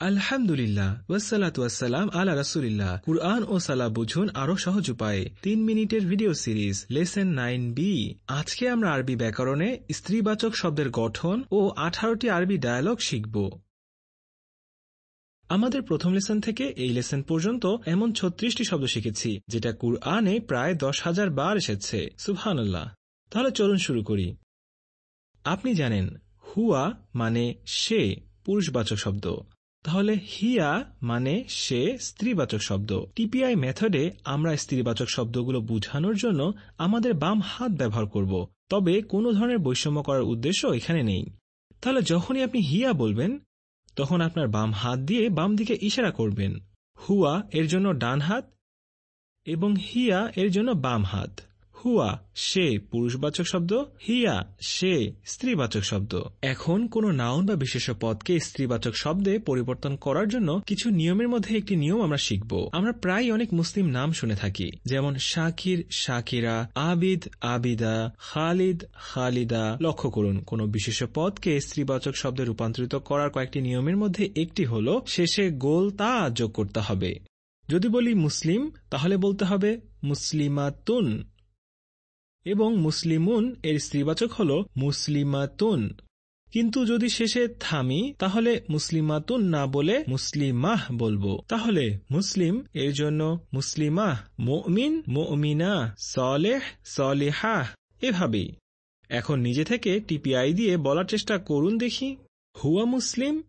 আলহামদুলিল্লাহ ওয়াসালাতু ওয়াসালাম আলা রাসুলিল্লাহ। কুরআন ও সালা বুঝুন আরও সহজ উপায়ে। তিন মিনিটের video series, lesson nine B. আজকে আমরা আরবি ব্যাকরণে স্ত্রীবাচক শব্দের গঠন ও আঠারোটি আরবি ডায়ালগ শিখব। আমাদের প্রথম লেসন থেকে এই লেসন পর্যন্ত এমন ছত্রিশটি শব্দ শিখেছি, যেটা কুরআনে প্রায় দশ হাজার বার এসেছে। সুবহানাল্লাহ। তাহলে চলুন শুরু করি। আপনি জানেন, হুয়া মানে সে, পুরুষবাচক শব্দ। তাহলে হিয়া মানে সে স্ত্রীবাচক শব্দ। টিপিআই মেথডে আমরা স্ত্রীবাচক শব্দগুলো বুঝানোর জন্য আমাদের বাম হাত ব্যবহার করব। তবে কোনো ধরনের বৈষম্য করার উদ্দেশ্য এখানে নেই। তাহলে যখনই আপনি হিয়া বলবেন, তখন আপনার বাম হাত দিয়ে বাম দিকে ইশারা করবেন। হুয়া এর জন্য ডান হাত এবং হিয়া এর জন্য বাম হাত। হুয়া, সে পুরুষবাচক শব্দ, হিয়া, সে স্ত্রীবাচক শব্দ। এখন কোন নাউন বা বিশেষ পদকে স্ত্রীবাচক শব্দে পরিবর্তন করার জন্য কিছু নিয়মের মধ্যে একটি নিয়ম আমরা শিখব। আমরা প্রায় অনেক মুসলিম নাম শুনে থাকি, যেমন শাকির, শাকিরা, আবিদ, আবিদা, খালিদ, খালিদা। লক্ষ্য করুন, কোন বিশেষ পদকে স্ত্রীবাচক শব্দে রূপান্তরিত করার কয়েকটি নিয়মের মধ্যে একটি হল, শেষে গোল তা যোগ করতে হবে। যদি বলি মুসলিম, তাহলে বলতে হবে মুসলিমাতুন। এবং মুসলিমুন এর স্ত্রীবাচক হল মুসলিমাতুন। কিন্তু যদি শেষে থামি তাহলে মুসলিমাতুন না বলে মুসলিমাহ বলব। তাহলে মুসলিম এর জন্য মুসলিমাহ মুমিন মুমিনা সলেহ সলেহা এভাবেই। এখন নিজে থেকে টিপিআই দিয়ে বলার চেষ্টা করুন দেখি। হুয়া মুসলিম?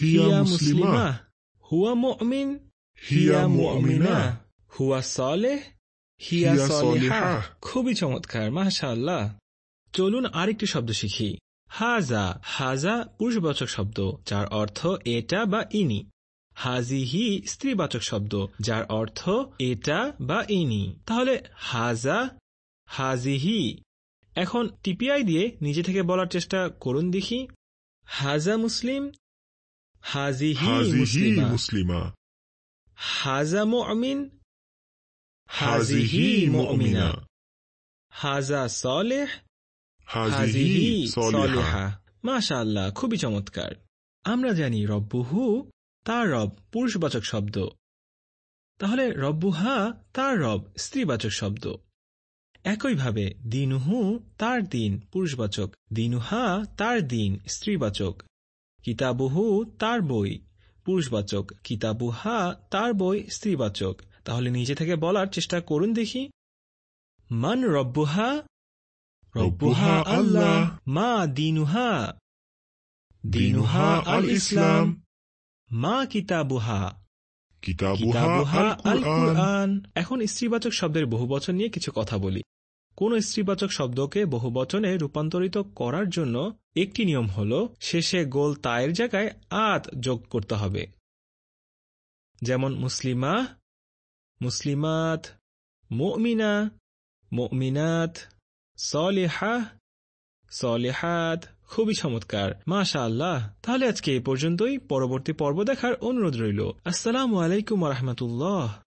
হিয়া মুসলিমা হুয়া মুমিন? হিয়া মুমিনা। হুয়া সলেহ? হিয়া সলিহা। খুবই চমৎকার মাশাআল্লাহ চলুন আরেকটি শব্দ শিখি হাজা হাজা পুরুষবাচক শব্দ যার অর্থ এটা বা ইনি হাজিহি স্ত্রীবাচক শব্দ যার অর্থ এটা বা ইনি তাহলে হাজা হাজিহি এখন টিপিআই দিয়ে নিজে থেকে বলার চেষ্টা করুন দেখি হাজা মুসলিম হাজিহি মুসলিমা মুসলিমা হাজা মুমিন হাজিহি মুমিনা হাজা সলেহ হাজিহি সলিহা মাশাআল্লাহ খুবই চমৎকার আমরা জানি রব্বুহু তার রব পুরুষবাচক শব্দ। তাহলে রব্বুহা তার রব স্ত্রীবাচক শব্দ। একইভাবে দিনুহু তার দিন পুরুষবাচক। দিনুহা তার দিন স্ত্রীবাচক। কিতাবুহু তার বই পুরুষবাচক। কিতাবুহা তার বই স্ত্রীবাচক। তাহলে নিজে থেকে বলার চেষ্টা করুন দেখি। মান রব্বুহা? রব্বুহা আল্লাহ মা দিনুহা। দিনুহা আল ইসলাম মা কিতাবুহা। আল কুরআন। এখন স্ত্রীবাচক শব্দের বহুবচন নিয়ে কিছু কথা বলি। কোন স্ত্রীবাচক শব্দকে বহুবচনে রূপান্তরিত করার জন্য একটি নিয়ম হল শেষে গোল তায়ের জায়গায় আত যোগ করতে হবে। যেমন মুসলিমা মুসলিমাত মুমিনা মুমিনাত সলেহা সলেহাত খুবই চমৎকার। মাশা আল্লাহ তাহলে আজকে এই পর্যন্তই। পরবর্তী পর্ব দেখার অনুরোধ রইল। আসসালামু আলাইকুম রহমতুল্লাহ।